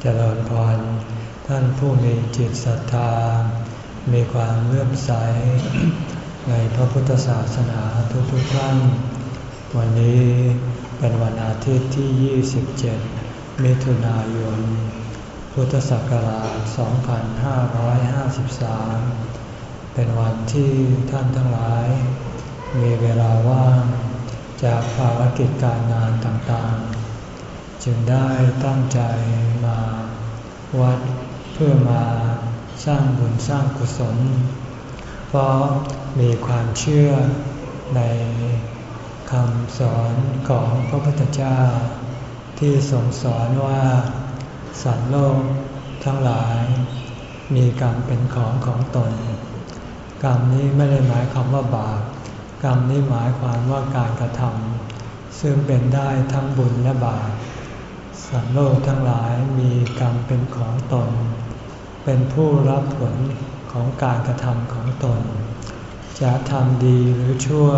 เจริญพร ท่านผู้มีจิตศรัทธา มีความเลื่อมใส ในพระพุทธศาสนาทุกๆท่าน วันนี้เป็นวันอาทิตย์ที่ 27 มิถุนายน พุทธศักราช 2553 เป็นวันที่ท่านทั้งหลาย มีเวลาว่างจากภารกิจการงานต่างๆ จึงได้ตั้งใจมาวัดเพื่อมาสร้างบุญสร้างกุศล เพราะมีความเชื่อในคำสอนของพระพุทธเจ้า ที่ทรงสอนว่าสัตว์โลกทั้งหลาย มีกรรมเป็นของของตน กรรมนี้ไม่ได้หมายความว่าบาปกรรมนี้หมายความว่าการกระทำซึ่งเป็นได้ทั้งบุญและบาป สัตว์โลกทั้งหลายมีกรรมเป็นของตน เป็นผู้รับผลของการกระทำของตน จะทำดีหรือชั่ว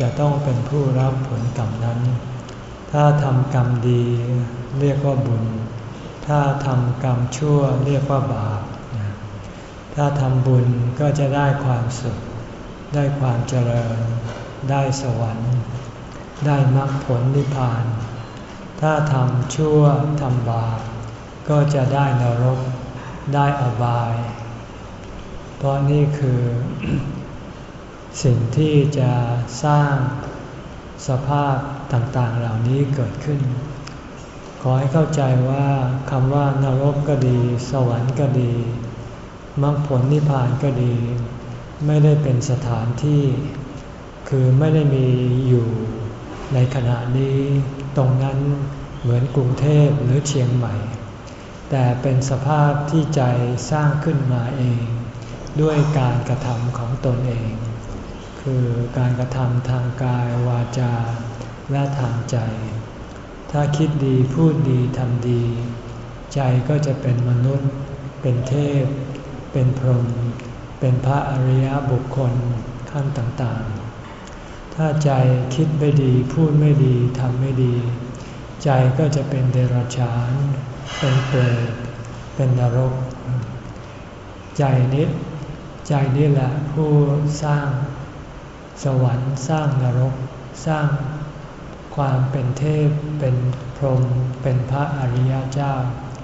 จะต้องเป็นผู้รับผลกรรมนั้น ถ้าทำกรรมดีเรียกว่าบุญ ถ้าทำกรรมชั่วเรียกว่าบาป ถ้าทำบุญก็จะได้ความสุข ได้ความเจริญ ได้สวรรค์ ได้มรรคผลนิพพาน ถ้าทำชั่วทำบาปก็จะได้นรกได้อบาย เพราะนี่คือสิ่งที่จะสร้างสภาพต่างๆเหล่านี้เกิดขึ้น ขอให้เข้าใจว่าคำว่านรกก็ดี สวรรค์ก็ดีมรรคผลนิพพานก็ดี ไม่ได้เป็นสถานที่ คือไม่ได้มีอยู่ในขณะนี้ ตรงนั้นเหมือนกรุงเทพหรือเชียงใหม่ แต่เป็นสภาพที่ใจสร้างขึ้นมาเอง ด้วยการกระทำของตนเอง คือการกระทำทางกายวาจาและทางใจ ถ้าคิดดีพูดดีทำดี ใจก็จะเป็นมนุษย์ เป็นเทพ เป็นพรหมเป็นพระอริยบุคคลขั้นต่างๆ ถ้าใจคิดไม่ดีพูดไม่ดีทำไม่ดี ใจก็จะเป็นเดรัจฉาน เป็นเปรตเป็นนรก ใจนี้ใจนี่แหละผู้สร้าง สวรรค์สร้างนรก สร้างความเป็นเทพเป็นพรหมเป็นพระอริยเจ้า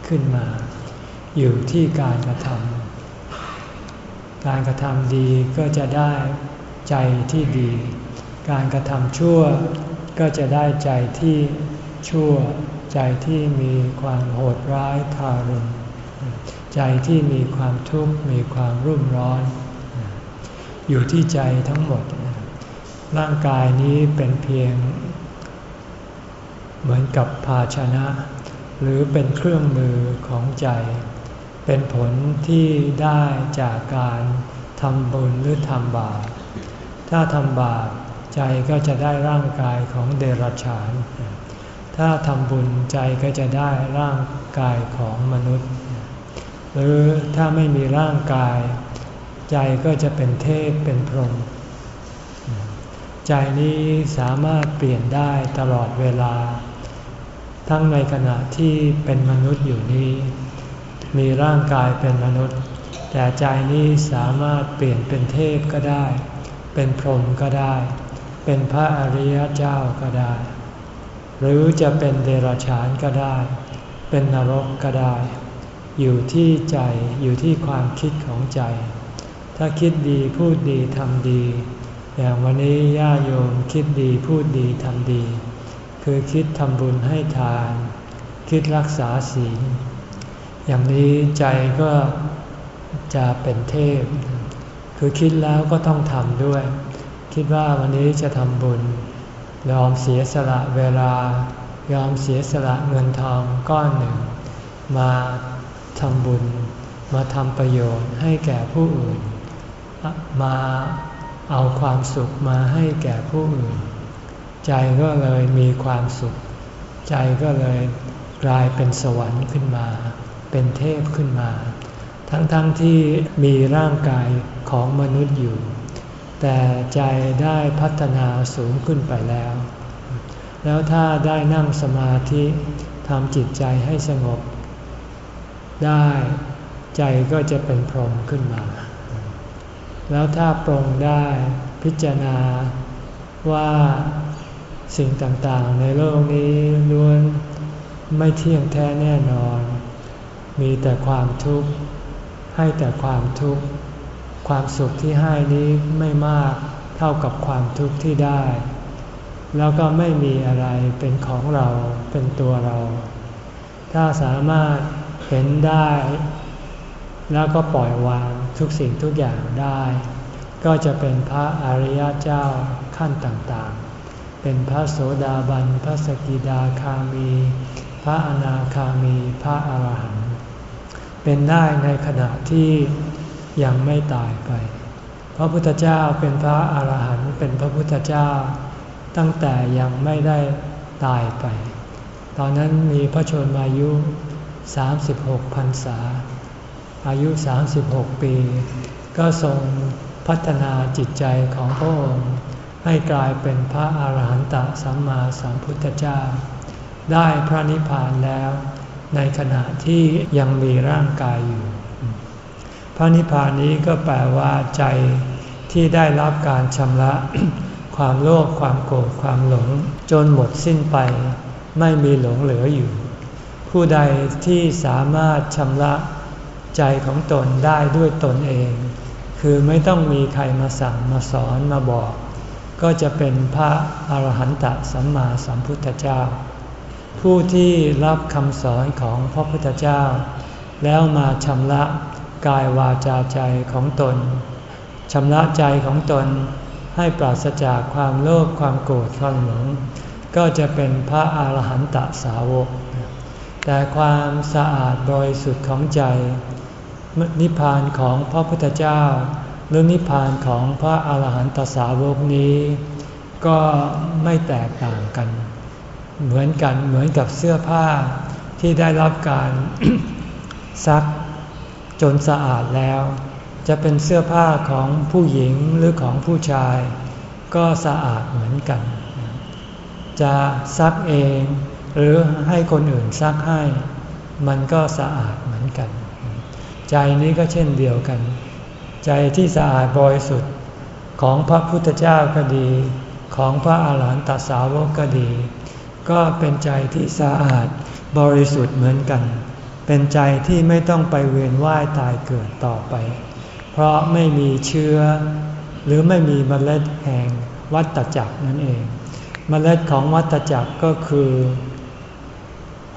ขึ้นมา อยู่ที่การกระทำการกระทำดีก็จะได้ใจที่ดี การกระทำชั่วก็จะได้ใจที่ชั่ว ใจที่มีความโหดร้ายทารุณใจที่มีความทุกข์มีความรุ่มร้อน อยู่ที่ใจทั้งหมด ร่างกายนี้เป็นเพียง เหมือนกับภาชนะ หรือเป็นเครื่องมือของใจ เป็นผลที่ได้จากการทำบุญหรือทำบาปถ้าทำบาป ใจก็จะได้ร่างกายของเดรัจฉาน ถ้าทำบุญใจก็จะได้ร่างกายของมนุษย์ หรือถ้าไม่มีร่างกาย ใจก็จะเป็นเทพเป็นพรหมใจนี้สามารถเปลี่ยนได้ตลอดเวลา ทั้งในขณะที่เป็นมนุษย์อยู่นี้ มีร่างกายเป็นมนุษย์ แต่ใจนี้สามารถเปลี่ยนเป็นเทพก็ได้ เป็นพรหมก็ได้ เป็นพระอริยเจ้าก็ได้ หรือจะเป็นเดรัจฉานก็ได้ เป็นนรกก็ได้ อยู่ที่ใจอยู่ที่ความคิดของใจ ถ้าคิดดีพูดดีทำดี อย่างวันนี้ญาโยมคิดดีพูดดีทำดี คือคิดทำบุญให้ทาน คิดรักษาศีล อย่างนี้ใจก็จะเป็นเทพ คือคิดแล้วก็ต้องทำด้วย คิดว่าวันนี้จะทำบุญ ยอมเสียสละเวลา ยอมเสียสละเงินทองก้อนหนึ่ง มาทำบุญ มาทำประโยชน์ให้แก่ผู้อื่น มาเอาความสุขมาให้แก่ผู้อื่น ใจก็เลยมีความสุข ใจก็เลยกลายเป็นสวรรค์ขึ้นมา เป็นเทพขึ้นมา ทั้งๆทที่มีร่างกายของมนุษย์อยู่ แต่ใจได้พัฒนาสูงขึ้นไปแล้ว แล้วถ้าได้นั่งสมาธิทำจิตใจให้สงบ ได้ใจก็จะเป็นพรหมขึ้นมา แล้วถ้าปรงได้พิจารณาว่าสิ่งต่างๆ ในโลกนี้ล้วนไม่เที่ยงแท้แน่นอน มีแต่ความทุกข์ ให้แต่ความทุกข์ ความสุขที่ให้นี้ไม่มากเท่ากับความทุกข์ที่ได้ แล้วก็ไม่มีอะไรเป็นของเราเป็นตัวเรา ถ้าสามารถเห็นได้ แล้วก็ปล่อยวางทุกสิ่งทุกอย่างได้ ก็จะเป็นพระอริยเจ้าขั้นต่างๆ เป็นพระโสดาบัน พระสกิดาคามี พระอนาคามี พระอาหารหันต์ เป็นได้ในขณะที่ ยังไม่ตายไป พระพุทธเจ้าเป็นพระอาหารหันต์เป็นพระพุทธเจ้า ตั้งแต่ยังไม่ได้ตายไป ตอนนั้นมีพระชนมายุ 36พรรษา อายุ 36 ปี ก็ทรงพัฒนาจิตใจของพระองค์ให้กลายเป็นพระอาหารหันตสัมมาสัมพุทธเจ้า ได้พระนิพพานแล้ว ในขณะที่ยังมีร่างกายอยู่ พระนิพพานนี้ก็แปลว่าใจที่ได้รับการชำระ ความโลภความโกรธความหลง จนหมดสิ้นไป ไม่มีหลงเหลืออยู่ ผู้ใดที่สามารถชำระ ใจของตนได้ด้วยตนเอง คือไม่ต้องมีใครมาสั่งมาสอนมาบอก ก็จะเป็นพระอรหันตสัมมาสัมพุทธเจ้า ผู้ที่รับคำสอนของพระพุทธเจ้า แล้วมาชำระ กายวาจาใจของตนชำระใจของตนให้ปราศจากความโลภความโกรธความหลงก็จะเป็นพระอาหารหันตสาวก แต่ความสะอาดบริสุทธิ์ของใจ นิพพานของพระพุทธเจ้า หรือนิพพานของพระอาหารหันตสาวกนี้ ก็ไม่แตกต่างกัน เหมือนกันเหมือนกับเสื้อผ้าที่ได้รับการซัก จนสะอาดแล้ว จะเป็นเสื้อผ้าของผู้หญิงหรือของผู้ชาย ก็สะอาดเหมือนกัน จะซักเองหรือให้คนอื่นซักให้ มันก็สะอาดเหมือนกัน ใจนี้ก็เช่นเดียวกัน ใจที่สะอาดบริสุทธิ์ของพระพุทธเจ้าก็ดี ของพระอาหารหันตสาวกก็ดี ก็เป็นใจที่สะอาดบริสุทธิ์เหมือนกัน เป็นใจที่ไม่ต้องไปเวียนว่ายตายเกิดต่อไป เพราะไม่มีเชื้อ หรือไม่มีเมล็ดแห่งวัตจักรนั่นเองเมล็ดของวัตจักรก็คือ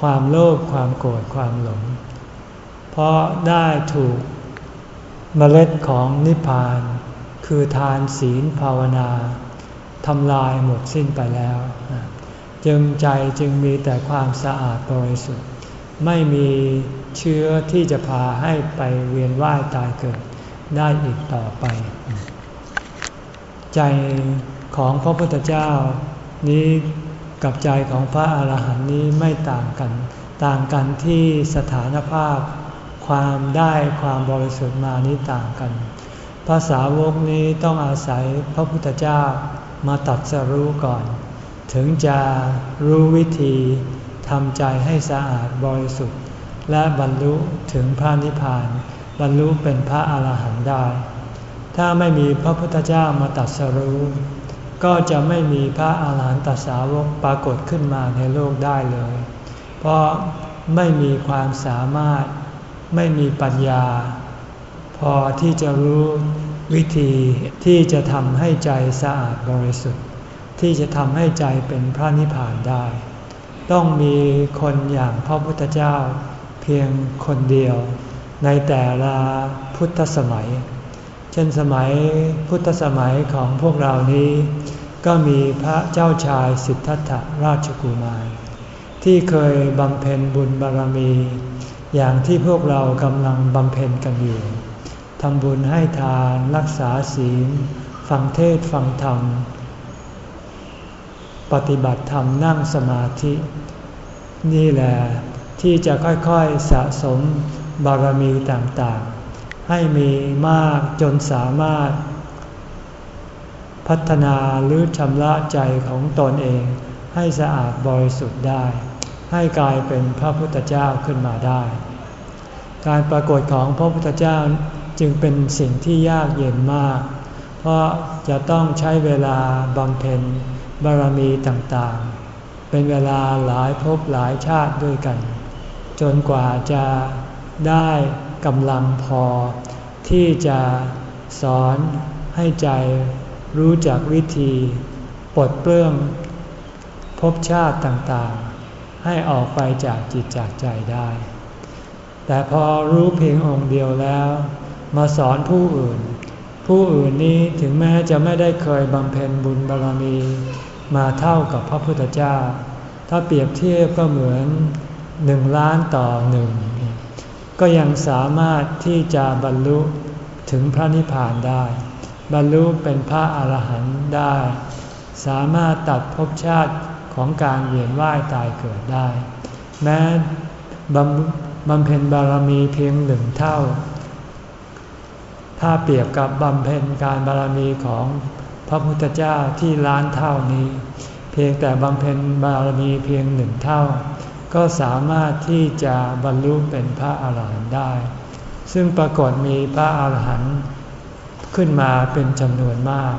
ความโลภความโกรธความหลง เพราะได้ถูกเมล็ดของนิพพาน คือทานศีลภาวนาทำลายหมดสิ้นไปแล้ว จึงใจจึงมีแต่ความสะอาดบริสุทธิ์ ไม่มีเชื้อที่จะพาให้ไปเวียนว่ายตายเกิดได้อีกต่อไป ใจของพระพุทธเจ้านี้กับใจของพระอาหารหันต์นี้ไม่ต่างกัน ต่างกันที่สถานภาพ ความได้ความบริสุทธิ์มานี้ต่างกัน ภาษาวกนี้ต้องอาศัยพระพุทธเจ้ามาตัดสรู้ก่อน ถึงจะรู้วิธี ทำใจให้สะอาดบริสุทธิ์ และบรรลุถึงพระนิพพาน บรรลุเป็นพระอาหารหันต์ได้ ถ้าไม่มีพระพุทธเจ้ามาตัดสรู้ ก็จะไม่มีพระอาหารหันตสาวกปรากฏขึ้นมาในโลกได้เลย เพราะไม่มีความสามารถไม่มีปัญญา พอที่จะรู้วิธีที่จะทำให้ใจสะอาดบริสุทธิ์ ที่จะทำให้ใจเป็นพระนิพพานได้ ต้องมีคนอย่างพระพุทธเจ้าเพียงคนเดียว ในแต่ละพุทธสมัย เช่นสมัยพุทธสมัยของพวกเรานี้ ก็มีพระเจ้าชายสิทธัตถราชกุมาร ที่เคยบำเพ็ญบุญบารมี อย่างที่พวกเรากำลังบำเพ็ญกันอยู่ทำบุญให้ทานรักษาศีล ฟังเทศฟังธรรม ปฏิบัติธรรมนั่งสมาธิ นี่แหละที่จะค่อยๆสะสมบารมีต่างๆ ให้มีมากจนสามารถ พัฒนาหรือชำระใจของตนเอง ให้สะอาดบริสุทธิ์ได้ ให้กลายเป็นพระพุทธเจ้าขึ้นมาได้ การปรากฏของพระพุทธเจ้าจึงเป็นสิ่งที่ยากเย็นมาก เพราะจะต้องใช้เวลาบำเพ็ญ บารมีต่างๆ เป็นเวลาหลายภพหลายชาติด้วยกัน จนกว่าจะได้กำลังพอ ที่จะสอนให้ใจรู้จักวิธีปลดเปลื้องภพชาติต่างๆ ให้ออกไปจากจิตจากใจได้ แต่พอรู้เพียงองค์เดียวแล้ว มาสอนผู้อื่น ผู้อื่นนี้ถึงแม้จะไม่ได้เคยบำเพ็ญบุญบารรมี มาเท่ากับพระพุทธเจ้า ถ้าเปรียบเทียบก็เหมือนหนึ่งล้านต่อหนึ่งก็ยังสามารถที่จะบรรลุถึงพระนิพพานได้ บรรลุเป็นพระอาหารหันต์ได้ สามารถตัดภพชาติของการเวียนว่ายตายเกิดได้ แม้บำเพ็ญบารมีเพียงหนึ่งเท่า ถ้าเปรียบกับบำเพ็ญการบารมีของ พระพุทธเจ้าที่ล้านเท่านี้ เพียงแต่บำเพ็ญบารมีเพียงหนึ่งเท่า ก็สามารถที่จะบรรลุเป็นพระอาหารหันต์ได้ ซึ่งปรากฏมีพระอาหารหันต์ขึ้นมาเป็นจำนวนมาก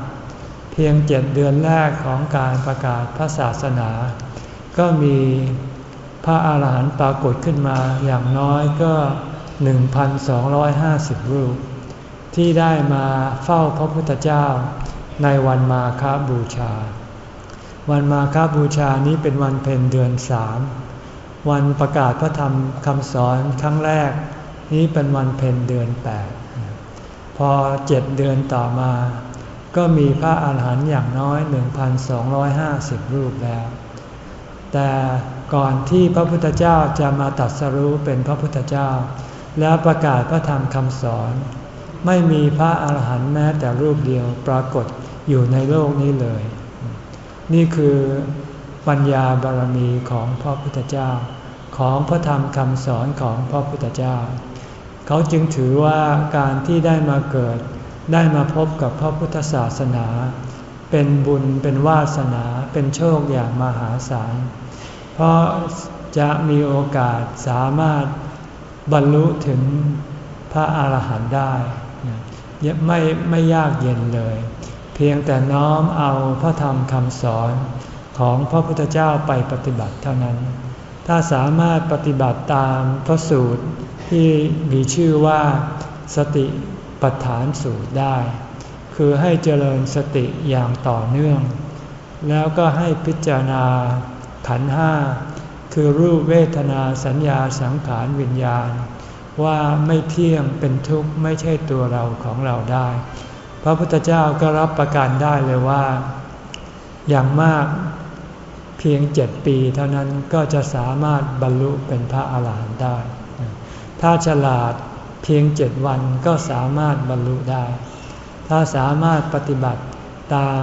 เพียงเจ็ดเดือนแรกของการประกาศพระศาสนา ก็มีพระอาหารหันต์ปรากฏขึ้นมาอย่างน้อยก็ 1,250 รูป ที่ได้มาเฝ้าพระพุทธเจ้า ในวันมาคาบูชา วันมาคาบูชานี้เป็นวันเพ็ญเดือนสามวันประกาศพระธรรมคำสอนครั้งแรก นี้เป็นวันเพ็ญเดือนแปดพอเจ็ดเดือนต่อมา ก็มีพระอาหารหันต์อย่างน้อย 1,250 รูปแล้ว แต่ก่อนที่พระพุทธเจ้าจะมาตัดสรู้เป็นพระพุทธเจ้า แล้วประกาศพระธรรมคำสอน ไม่มีพระอาหารหันต์แม้แต่รูปเดียวปรากฏ อยู่ในโลกนี้เลย นี่คือปัญญาบารมีของพระพุทธเจ้า ของพระธรรมคำสอนของพระพุทธเจ้า เขาจึงถือว่าการที่ได้มาเกิด ได้มาพบกับพระพุทธศาสนา เป็นบุญเป็นวาสนาเป็นโชคอย่างมหาศาล เพราะจะมีโอกาสสามารถบรรลุถึงพระอาหารหันต์ได้ไม่ไม่ยากเย็นเลย พียงแต่น้อมเอาพระธรรมคำสอนของพระพุทธเจ้าไปปฏิบัติเท่านั้น ถ้าสามารถปฏิบัติตามพระสูตรที่มีชื่อว่าสติปัฏฐานสูตรได้ คือให้เจริญสติอย่างต่อเนื่อง แล้วก็ให้พิจารณาขันห้า คือรูปเวทนาสัญญาสังขารวิญญาณ ว่าไม่เที่ยงเป็นทุกข์ไม่ใช่ตัวเราของเราได้ พระพุทธเจ้าก็รับประกันได้เลยว่า อย่างมากเพียงเจ็ดปีเท่านั้นก็จะสามารถบรรลุเป็นพระอาหารหันต์ได้ ถ้าฉลาดเพียงเจ็ดวันก็สามารถบรรลุได้ ถ้าสามารถปฏิบัติตาม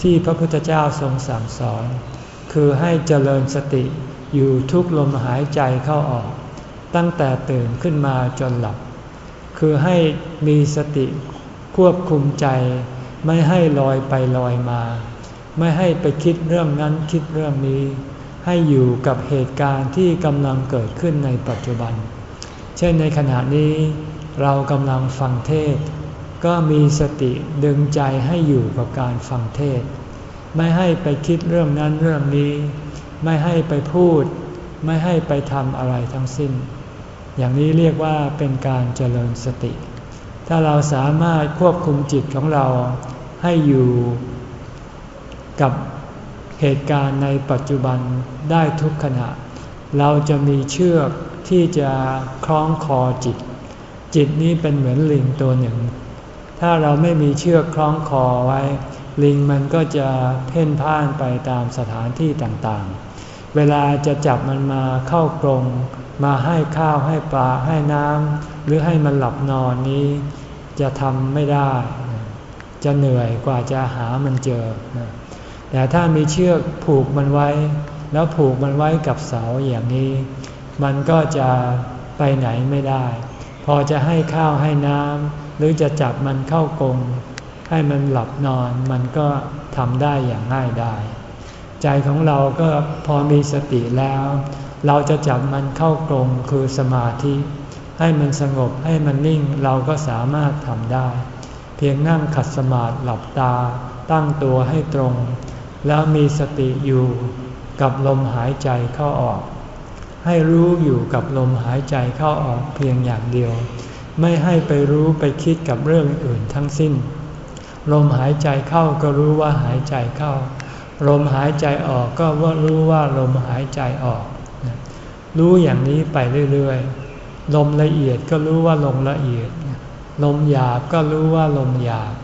ที่พระพุทธเจ้าทรงสั่งสอน คือให้เจริญสติอยู่ทุกลมหายใจเข้าออก ตั้งแต่ตื่นขึ้นมาจนหลับ คือให้มีสติ ควบคุมใจ ไม่ให้ลอยไปลอยมา ไม่ให้ไปคิดเรื่องนั้นคิดเรื่องนี้ ให้อยู่กับเหตุการณ์ที่กำลังเกิดขึ้นในปัจจุบัน เช่นในขณะนี้เรากำลังฟังเทศ ก็มีสติดึงใจให้อยู่กับการฟังเทศ ไม่ให้ไปคิดเรื่องนั้นเรื่องนี้ ไม่ให้ไปพูด ไม่ให้ไปทำอะไรทั้งสิ้น อย่างนี้เรียกว่าเป็นการเจริญสติ ถ้าเราสามารถควบคุมจิตของเราให้อยู่กับเหตุการณ์ในปัจจุบันได้ทุกขณะ เราจะมีเชือกที่จะคล้องคอจิต จิตนี้เป็นเหมือนลิงตัวหนึ่ง ถ้าเราไม่มีเชือกคล้องคอไว้ ลิงมันก็จะเพ่นพ่านไปตามสถานที่ต่างๆ เวลาจะจับมันมาเข้ากรง มาให้ข้าวให้ปลาให้น้ำหรือให้มันหลับนอนนี้ จะทำไม่ได้ จะเหนื่อยกว่าจะหามันเจอ แต่ถ้ามีเชือกผูกมันไว้ แล้วผูกมันไว้กับเสาอย่างนี้ มันก็จะไปไหนไม่ได้ พอจะให้ข้าวให้น้ำหรือจะจับมันเข้ากรงให้มันหลับนอนมันก็ทำได้อย่างง่ายได้ใจของเราก็พอมีสติแล้ว เราจะจับมันเข้ากรงคือสมาธิ ให้มันสงบให้มันนิ่งเราก็สามารถทำได้ เพียงนั่งขัดสมาธิหลับตา ตั้งตัวให้ตรง แล้วมีสติอยู่กับลมหายใจเข้าออก ให้รู้อยู่กับลมหายใจเข้าออกเพียงอย่างเดียว ไม่ให้ไปรู้ไปคิดกับเรื่องอื่นทั้งสิ้น ลมหายใจเข้าก็รู้ว่าหายใจเข้า ลมหายใจออกก็ว่ารู้ว่าลมหายใจออก รู้อย่างนี้ไปเรื่อยๆ ลมละเอียดก็รู้ว่าลมละเอียด ลมหยาบก็รู้ว่าลมหยาบ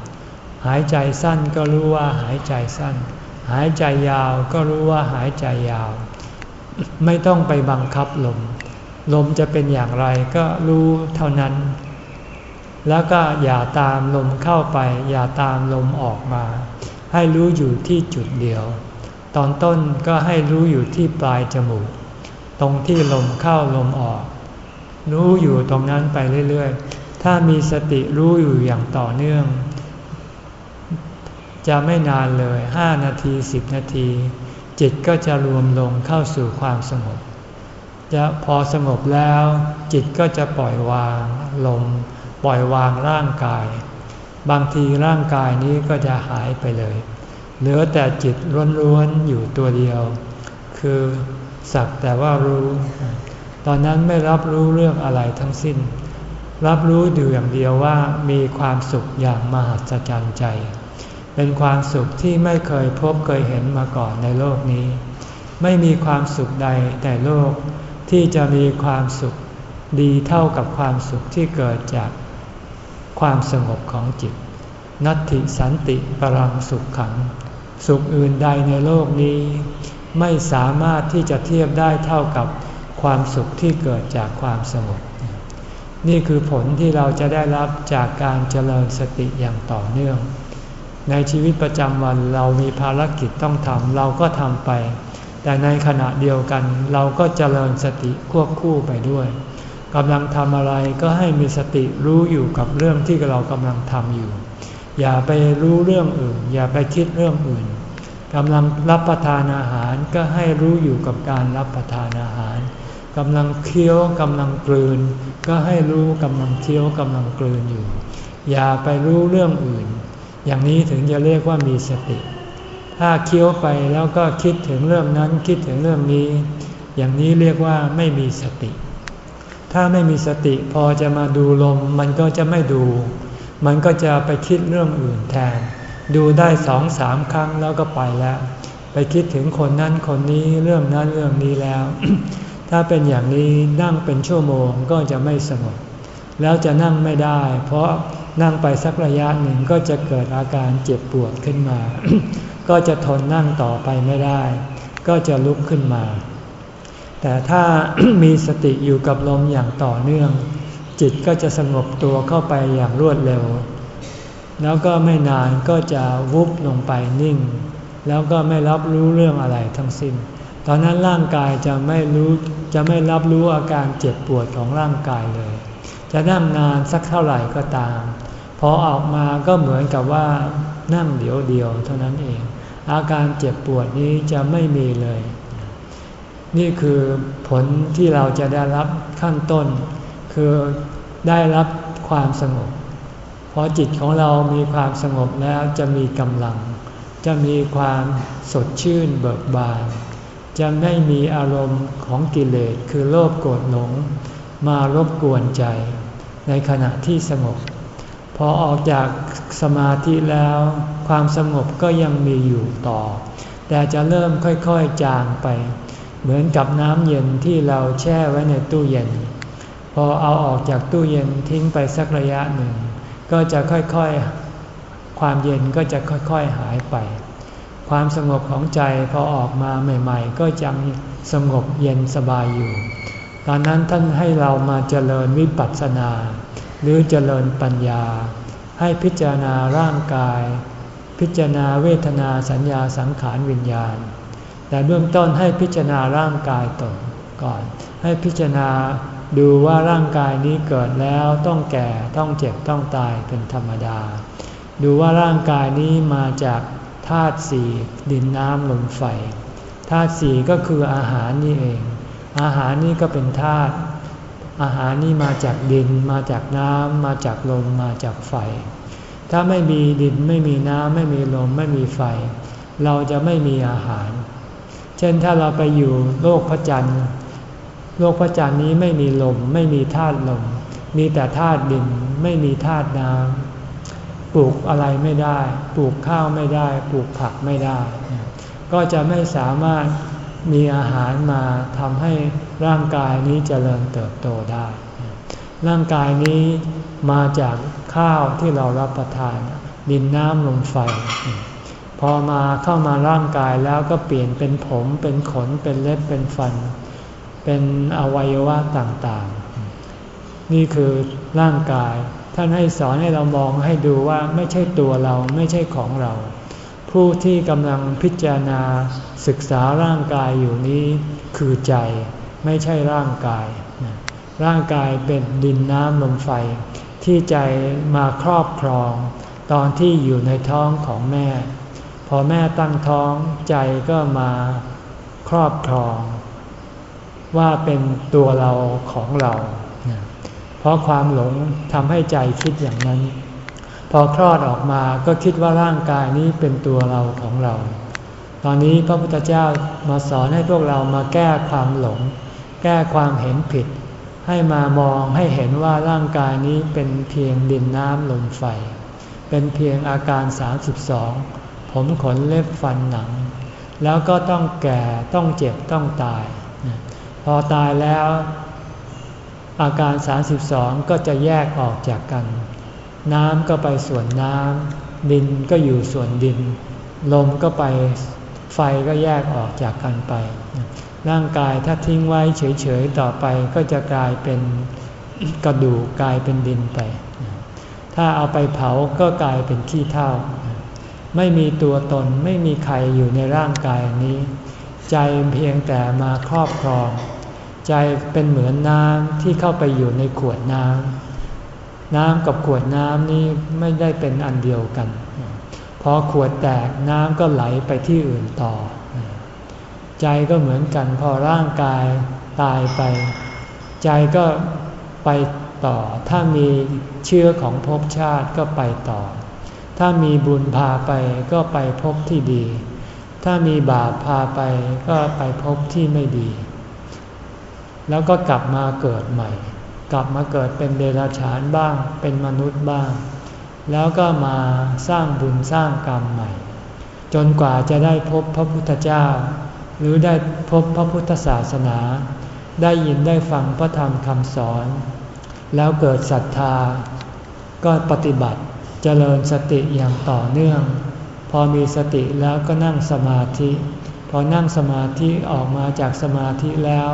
หายใจสั้นก็รู้ว่าหายใจสั้น หายใจยาวก็รู้ว่าหายใจยาว ไม่ต้องไปบังคับลม ลมจะเป็นอย่างไรก็รู้เท่านั้น แล้วก็อย่าตามลมเข้าไป อย่าตามลมออกมา ให้รู้อยู่ที่จุดเดียว ตอนต้นก็ให้รู้อยู่ที่ปลายจมูก ตรงที่ลมเข้าลมออก รู้อยู่ตรงนั้นไปเรื่อยๆ ถ้ามีสติรู้อยู่อย่างต่อเนื่อง จะไม่นานเลยห้านาทีสิบนาที จิตก็จะรวมลงเข้าสู่ความสงบจะพอสงบแล้วจิตก็จะปล่อยวางลม ปล่อยวางร่างกาย บางทีร่างกายนี้ก็จะหายไปเลย เหลือแต่จิตร้วนๆอยู่ตัวเดียว คือ สักแต่ว่ารู้ ตอนนั้นไม่รับรู้เรื่องอะไรทั้งสิ้น รับรู้อยู่อย่างเดียวว่ามีความสุขอย่างมหัศจรรย์ใจ เป็นความสุขที่ไม่เคยพบเคยเห็นมาก่อนในโลกนี้ ไม่มีความสุขใดแต่โลกที่จะมีความสุขดีเท่ากับความสุขที่เกิดจากความสงบของจิต นัตติสันติปรังสุขขัง สุขอื่นใดในโลกนี้ ไม่สามารถที่จะเทียบได้เท่ากับความสุขที่เกิดจากความสงบ นี่คือผลที่เราจะได้รับจากการเจริญสติอย่างต่อเนื่อง ในชีวิตประจำวันเรามีภารกิจต้องทำเราก็ทำไป แต่ในขณะเดียวกันเราก็เจริญสติควบคู่ไปด้วยกำลังทำอะไรก็ให้มีสติรู้อยู่กับเรื่องที่เรากำลังทำอยู่ อย่าไปรู้เรื่องอื่น อย่าไปคิดเรื่องอื่น กำลังรับประทานอาหารก็ให้รู้อยู่กับการรับประทานอาหารกำลังเคี้ยวกำลังกลืน ก็ให้รู้กำลังเคี้ยวกำลังกลืนอยู่ อย่าไปรู้เรื่องอื่น อย่างนี้ถึงจะเรียกว่ามีสติ ถ้าเคี้ยวไปแล้วก็คิดถึงเรื่องนั้นคิดถึงเรื่องนี้ อย่างนี้เรียกว่าไม่มีสติ ถ้าไม่มีสติพอจะมาดูลมมันก็จะไม่ดู มันก็จะไปคิดเรื่องอื่นแทน ดูได้สองสามครั้งแล้วก็ไปแล้ว ไปคิดถึงคนนั้นคนนี้เรื่องนั้นเรื่องนี้แล้ว ถ้าเป็นอย่างนี้นั่งเป็นชั่วโมงก็จะไม่สงบแล้วจะนั่งไม่ได้ เพราะนั่งไปสักระยะหนึ่งก็จะเกิดอาการเจ็บปวดขึ้นมา ก็จะทนนั่งต่อไปไม่ได้ ก็จะลุกขึ้นมา แต่ถ้ามีสติอยู่กับลมอย่างต่อเนื่อง จิตก็จะสงบตัวเข้าไปอย่างรวดเร็ว แล้วก็ไม่นานก็จะวุบลงไปนิ่ง แล้วก็ไม่รับรู้เรื่องอะไรทั้งสิ้น ตอนนั้นร่างกายจะไม่รู้จะไม่รับรู้อาการเจ็บปวดของร่างกายเลย จะนั่งนานสักเท่าไหร่ก็ตาม พอออกมาก็เหมือนกับว่านั่งเดียวเดียวเท่านั้นเอง อาการเจ็บปวดนี้จะไม่มีเลย นี่คือผลที่เราจะได้รับขั้นต้น คือได้รับความสงบ พอจิตของเรามีความสงบแล้วจะมีกำลัง จะมีความสดชื่นเบิกบาน จะไม่มีอารมณ์ของกิเลสคือโลภโกรธหลงมารบกวนใจ ในขณะที่สงบ พอออกจากสมาธิแล้ว ความสงบก็ยังมีอยู่ต่อ แต่จะเริ่มค่อยๆจางไป เหมือนกับน้ำเย็นที่เราแช่ไว้ในตู้เย็น พอเอาออกจากตู้เย็นทิ้งไปสักระยะหนึ่ง ก็จะค่อยๆ ความเย็นก็จะค่อยๆหายไป ความสงบของใจพอออกมาใหม่ ๆ ก็จะสงบเย็นสบายอยู่ ตอนนั้นท่านให้เรามาเจริญวิปัสสนา หรือเจริญปัญญา ให้พิจารณาร่างกาย พิจารณาเวทนาสัญญาสังขารวิญญาณ แต่เบื้องต้นให้พิจารณาร่างกายตนก่อน ให้พิจารณา ดูว่าร่างกายนี้เกิดแล้วต้องแก่ต้องเจ็บต้องตายเป็นธรรมดา ดูว่าร่างกายนี้มาจากธาตุสี่ดินน้ำลมไฟธาตุสี่ก็คืออาหารนี่เอง อาหารนี่ก็เป็นธาตุอาหารนี่มาจากดินมาจากน้ำมาจากลมมาจากไฟ ถ้าไม่มีดินไม่มีน้ำไม่มีลมไม่มีไฟ เราจะไม่มีอาหาร เช่นถ้าเราไปอยู่โลกพระจันทร์ โลกพระจันทร์นี้ไม่มีลม ไม่มีธาตุลม มีแต่ธาตุดินไม่มีธาตุน้ำปลูกอะไรไม่ได้ ปลูกข้าวไม่ได้ ปลูกผักไม่ได้ ก็จะไม่สามารถมีอาหารมาทำให้ร่างกายนี้เจริญเติบโตได้ ร่างกายนี้มาจากข้าวที่เรารับประทาน ดินน้ำลมไฟ พอมาเข้ามาร่างกายแล้วก็เปลี่ยนเป็นผมเป็นขนเป็นเล็บเป็นฟันเเป็นอวัยวะต่างๆ นี่คือร่างกาย ท่านให้สอนให้เรามองให้ดูว่าไม่ใช่ตัวเราไม่ใช่ของเรา ผู้ที่กำลังพิจารณาศึกษาร่างกายอยู่นี้คือใจ ไม่ใช่ร่างกาย ร่างกายเป็นดินน้ำลมไฟ ที่ใจมาครอบครอง ตอนที่อยู่ในท้องของแม่ พอแม่ตั้งท้องใจก็มาครอบครอง ว่าเป็นตัวเราของเรา เพราะความหลงทำให้ใจคิดอย่างนั้น พอคลอดออกมาก็คิดว่าร่างกายนี้เป็นตัวเราของเรา ตอนนี้พระพุทธเจ้ามาสอนให้พวกเรามาแก้ความหลง แก้ความเห็นผิด ให้มามองให้เห็นว่าร่างกายนี้เป็นเพียงดินน้ำลมไฟ เป็นเพียงอาการ 32 ผมขนเล็บฟันหนัง แล้วก็ต้องแก่ต้องเจ็บต้องตาย พอตายแล้ว อาการ 32 ก็จะแยกออกจากกัน น้ำก็ไปส่วนน้ำดินก็อยู่ส่วนดิน ลมก็ไปไฟก็แยกออกจากกันไป ร่างกายถ้าทิ้งไว้เฉยๆต่อไปก็จะกลายเป็นกระดูกกลายเป็นดินไป ถ้าเอาไปเผาก็กลายเป็นขี้เถ้า ไม่มีตัวตนไม่มีใครอยู่ในร่างกายนี้ ใจเพียงแต่มาครอบครอง ใจเป็นเหมือนน้ำที่เข้าไปอยู่ในขวดน้ำน้ำกับขวดน้ำนี้ไม่ได้เป็นอันเดียวกัน พอขวดแตกน้ำก็ไหลไปที่อื่นต่อ ใจก็เหมือนกันพอร่างกายตายไป ใจก็ไปต่อ ถ้ามีเชื้อของภพชาติก็ไปต่อ ถ้ามีบุญพาไปก็ไปพบที่ดี ถ้ามีบาปพาไปก็ไปพบที่ไม่ดี แล้วก็กลับมาเกิดใหม่ กลับมาเกิดเป็นเดรัจฉานบ้าง เป็นมนุษย์บ้าง แล้วก็มาสร้างบุญสร้างกรรมใหม่ จนกว่าจะได้พบพระพุทธเจ้า หรือได้พบพระพุทธศาสนา ได้ยินได้ฟังพระธรรมคำสอน แล้วเกิดศรัทธา ก็ปฏิบัติเจริญสติอย่างต่อเนื่อง พอมีสติแล้วก็นั่งสมาธิ พอนั่งสมาธิออกมาจากสมาธิแล้ว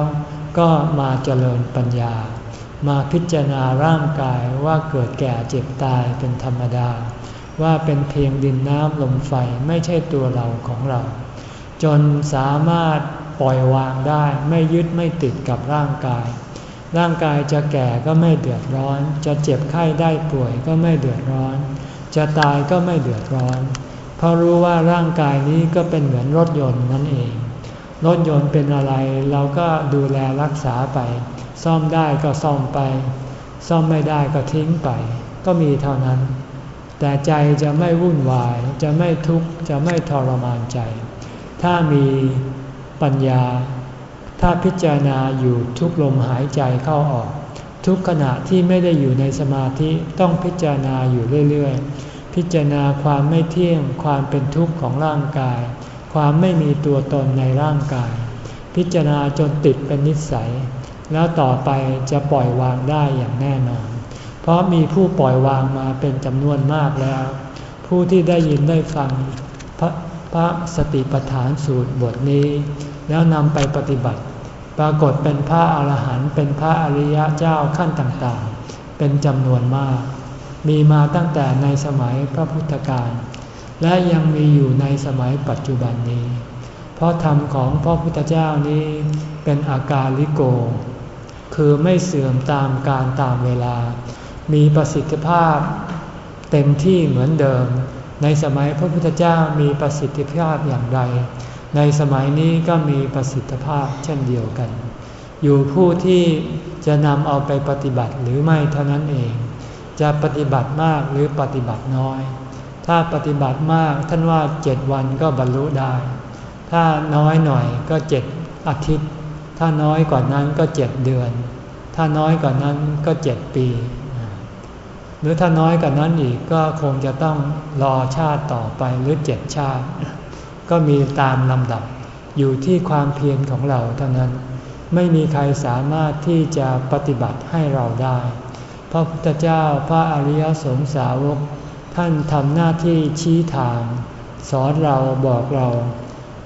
ก็มาเจริญปัญญา มาพิจารณาร่างกายว่าเกิดแก่เจ็บตายเป็นธรรมดา ว่าเป็นเพียงดินน้ำลมไฟไม่ใช่ตัวเราของเรา จนสามารถปล่อยวางได้ไม่ยึดไม่ติดกับร่างกาย ร่างกายจะแก่ก็ไม่เดือดร้อน จะเจ็บไข้ได้ป่วยก็ไม่เดือดร้อน จะตายก็ไม่เดือดร้อน เพราะรู้ว่าร่างกายนี้ก็เป็นเหมือนรถยนต์นั่นเอง รถยนต์เป็นอะไรเราก็ดูแลรักษาไป ซ่อมได้ก็ซ่อมไป ซ่อมไม่ได้ก็ทิ้งไป ก็มีเท่านั้น แต่ใจจะไม่วุ่นวาย จะไม่ทุกข์ จะไม่ทรมานใจ ถ้ามีปัญญา ถ้าพิจารณาอยู่ทุกลมหายใจเข้าออก ทุกขณะที่ไม่ได้อยู่ในสมาธิต้องพิจารณาอยู่เรื่อยๆ พิจารณาความไม่เที่ยงความเป็นทุกข์ของร่างกาย ความไม่มีตัวตนในร่างกาย พิจารณาจนติดเป็นนิสัย แล้วต่อไปจะปล่อยวางได้อย่างแน่นอน เพราะมีผู้ปล่อยวางมาเป็นจำนวนมากแล้ว ผู้ที่ได้ยินได้ฟังพระพระสติปัฏฐานสูตรบทนี้ แล้วนำไปปฏิบัติ ปรากฏเป็นพระอาหารหันต์เป็นพระอริยะเจ้าขั้นต่างๆ เป็นจำนวนมาก มีมาตั้งแต่ในสมัยพระพุทธการและยังมีอยู่ในสมัยปัจจุบันนี้ เพราะธรรมของพระพุทธเจ้านี้เป็นอาการลิโก คือไม่เสื่อมตามการตามเวลา มีประสิทธิภาพเต็มที่เหมือนเดิม ในสมัยพระพุทธเจ้ามีประสิทธิภาพอย่างไรในสมัยนี้ก็มีประสิทธิภาพเช่นเดียวกัน อยู่ผู้ที่จะนำเอาไปปฏิบัติหรือไม่เท่านั้นเอง จะปฏิบัติมากหรือปฏิบัติน้อย ถ้าปฏิบัติมากท่านว่าเจ็ดวันก็บรรลุได้ ถ้าน้อยหน่อยก็เจ็ดอาทิตย์ ถ้าน้อยกว่านั้นก็เจ็ดเดือน ถ้าน้อยกว่านั้นก็เจ็ดปี หรือถ้าน้อยกว่านั้นอีกก็คงจะต้องรอชาติต่อไปหรือเจ็ดชาติ ก็มีตามลำดับอยู่ที่ความเพียรของเราเท่านั้น ไม่มีใครสามารถที่จะปฏิบัติให้เราได้ พระพุทธเจ้าพระอริยสงสาวก ท่านทำหน้าที่ชี้ทาง สอนเราบอกเรา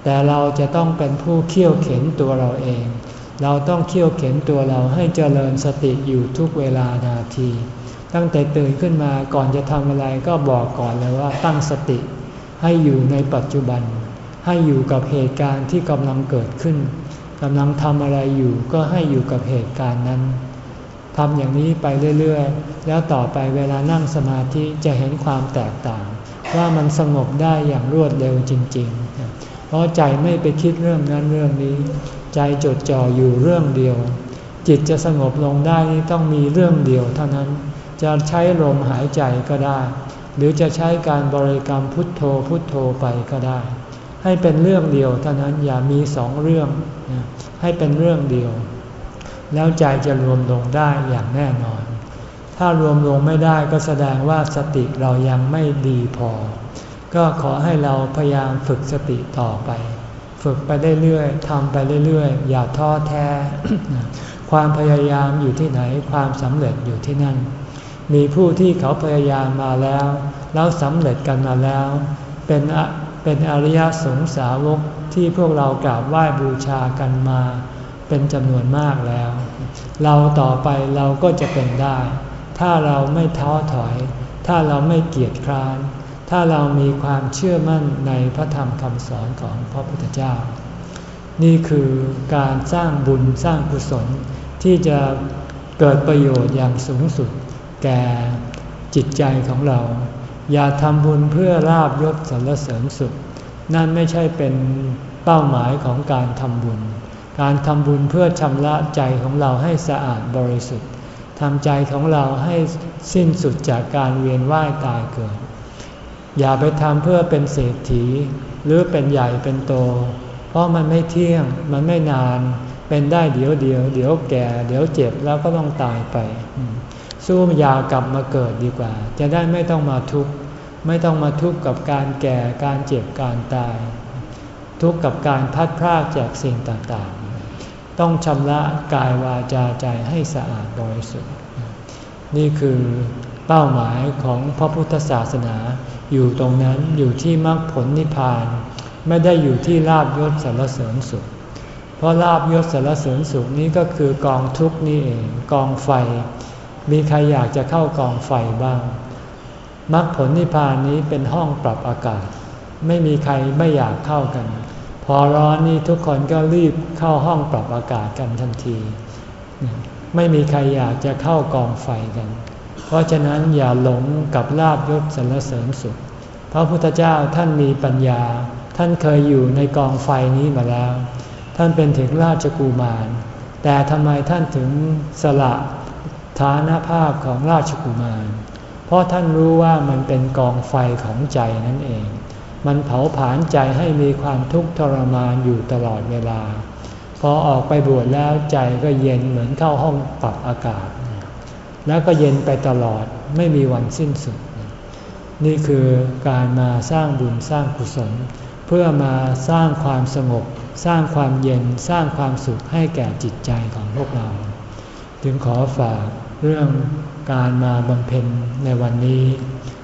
แต่เราจะต้องเป็นผู้เขี่ยวเข็นตัวเราเอง เราต้องเขี่ยวเข็นตัวเราให้เจริญสติอยู่ทุกเวลานาที ตั้งแต่ตื่นขึ้นมาก่อนจะทำอะไรก็บอกก่อนเลยว่าตั้งสติ ให้อยู่ในปัจจุบัน ให้อยู่กับเหตุการณ์ที่กำลังเกิดขึ้นกำลังทำอะไรอยู่ก็ให้อยู่กับเหตุการณ์นั้น ทำอย่างนี้ไปเรื่อยๆ แล้วต่อไปเวลานั่งสมาธิจะเห็นความแตกต่าง ว่ามันสงบได้อย่างรวดเร็วจริง ๆ เพราะใจไม่ไปคิดเรื่องนั้นเรื่องนี้ ใจจดจ่ออยู่เรื่องเดียว จิตจะสงบลงได้นี่ต้องมีเรื่องเดียวเท่านั้น จะใช้ลมหายใจก็ได้ หรือจะใช้การบริกรรมพุทโธพุทโธไปก็ได้ ให้เป็นเรื่องเดียวเท่านั้นอย่ามีสองเรื่อง ให้เป็นเรื่องเดียว แล้วใจจะรวมลงได้อย่างแน่นอน ถ้ารวมลงไม่ได้ก็แสดงว่าสติเรายังไม่ดีพอ ก็ขอให้เราพยายามฝึกสติต่อไป ฝึกไปเรื่อยๆทำไปเรื่อยๆ อย่าท้อแท้ ความพยายามอยู่ที่ไหนความสำเร็จอยู่ที่นั่น มีผู้ที่เขาพยายามมาแล้ว แล้วสำเร็จกันมาแล้ว เป็นเป็นอริยสงสาวกที่พวกเรากราบไหว้บูชากันมา เป็นจำนวนมากแล้ว เราต่อไปเราก็จะเป็นได้ ถ้าเราไม่ท้อถอย ถ้าเราไม่เกียจคร้าน ถ้าเรามีความเชื่อมั่นในพระธรรมคำสอนของพระพุทธเจ้า นี่คือการสร้างบุญสร้างกุศลที่จะเกิดประโยชน์อย่างสูงสุด แก่จิตใจของเรา อย่าทำบุญเพื่อลาบยศสรรเสริญสุข นั่นไม่ใช่เป็นเป้าหมายของการทำบุญ การทำบุญเพื่อชำระใจของเราให้สะอาดบริสุทธิ์ทำใจของเราให้สิ้นสุดจากการเวียนว่ายตายเกิด อย่าไปทำเพื่อเป็นเศรษฐี หรือเป็นใหญ่เป็นโต เพราะมันไม่เที่ยงมันไม่นาน เป็นได้เดี๋ยวเดียว เดี๋ยวแก่ เดี๋ยวเจ็บแล้วก็ต้องตายไป สู้ยากลับมาเกิดดีกว่า จะได้ไม่ต้องมาทุกข์ไม่ต้องมาทุกข์กับการแก่การเจ็บการตาย ทุกข์กับการพัดพรากจากสิ่งต่างๆ ต้องชำระกายวาจาใจให้สะอาดบริสุทธิ์ นี่คือเป้าหมายของพระพุทธศาสนาอยู่ตรงนั้นอยู่ที่มรรคผลนิพพาน ไม่ได้อยู่ที่ลาบยศสารเสริญสุข เพราะลาบยศสารเสริญสุขนี้ก็คือกองทุกนี่เองกองไฟ มีใครอยากจะเข้ากองไฟบ้างมรรคผลนิพพานนี้เป็นห้องปรับอากาศ ไม่มีใครไม่อยากเข้ากัน พอร้อนนี่ทุกคนก็รีบเข้าห้องปรับอากาศกันทันที ไม่มีใครอยากจะเข้ากองไฟกัน เพราะฉะนั้นอย่าหลงกับลาบยศสรรเสริญสุขพระพุทธเจ้าท่านมีปัญญา ท่านเคยอยู่ในกองไฟนี้มาแล้ว ท่านเป็นถึงราชกุมาร แต่ทำไมท่านถึงสละฐานภาพของราชกุมาร เพราะท่านรู้ว่ามันเป็นกองไฟของใจนั่นเอง มันเผาผลาญใจให้มีความทุกข์ทรมานอยู่ตลอดเวลา พอออกไปบวชแล้วใจก็เย็นเหมือนเข้าห้องปรับอากาศ แล้วก็เย็นไปตลอดไม่มีวันสิ้นสุด นี่คือการมาสร้างบุญสร้างกุศล เพื่อมาสร้างความสงบ สร้างความเย็นสร้างความสุขให้แก่จิตใจของพวกเรา จึงขอฝากเรื่องการมาบำเพ็ญในวันนี้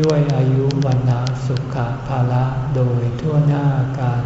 ด้วยอายุวันนาสุขภาละโดยทั่วหน้ากัน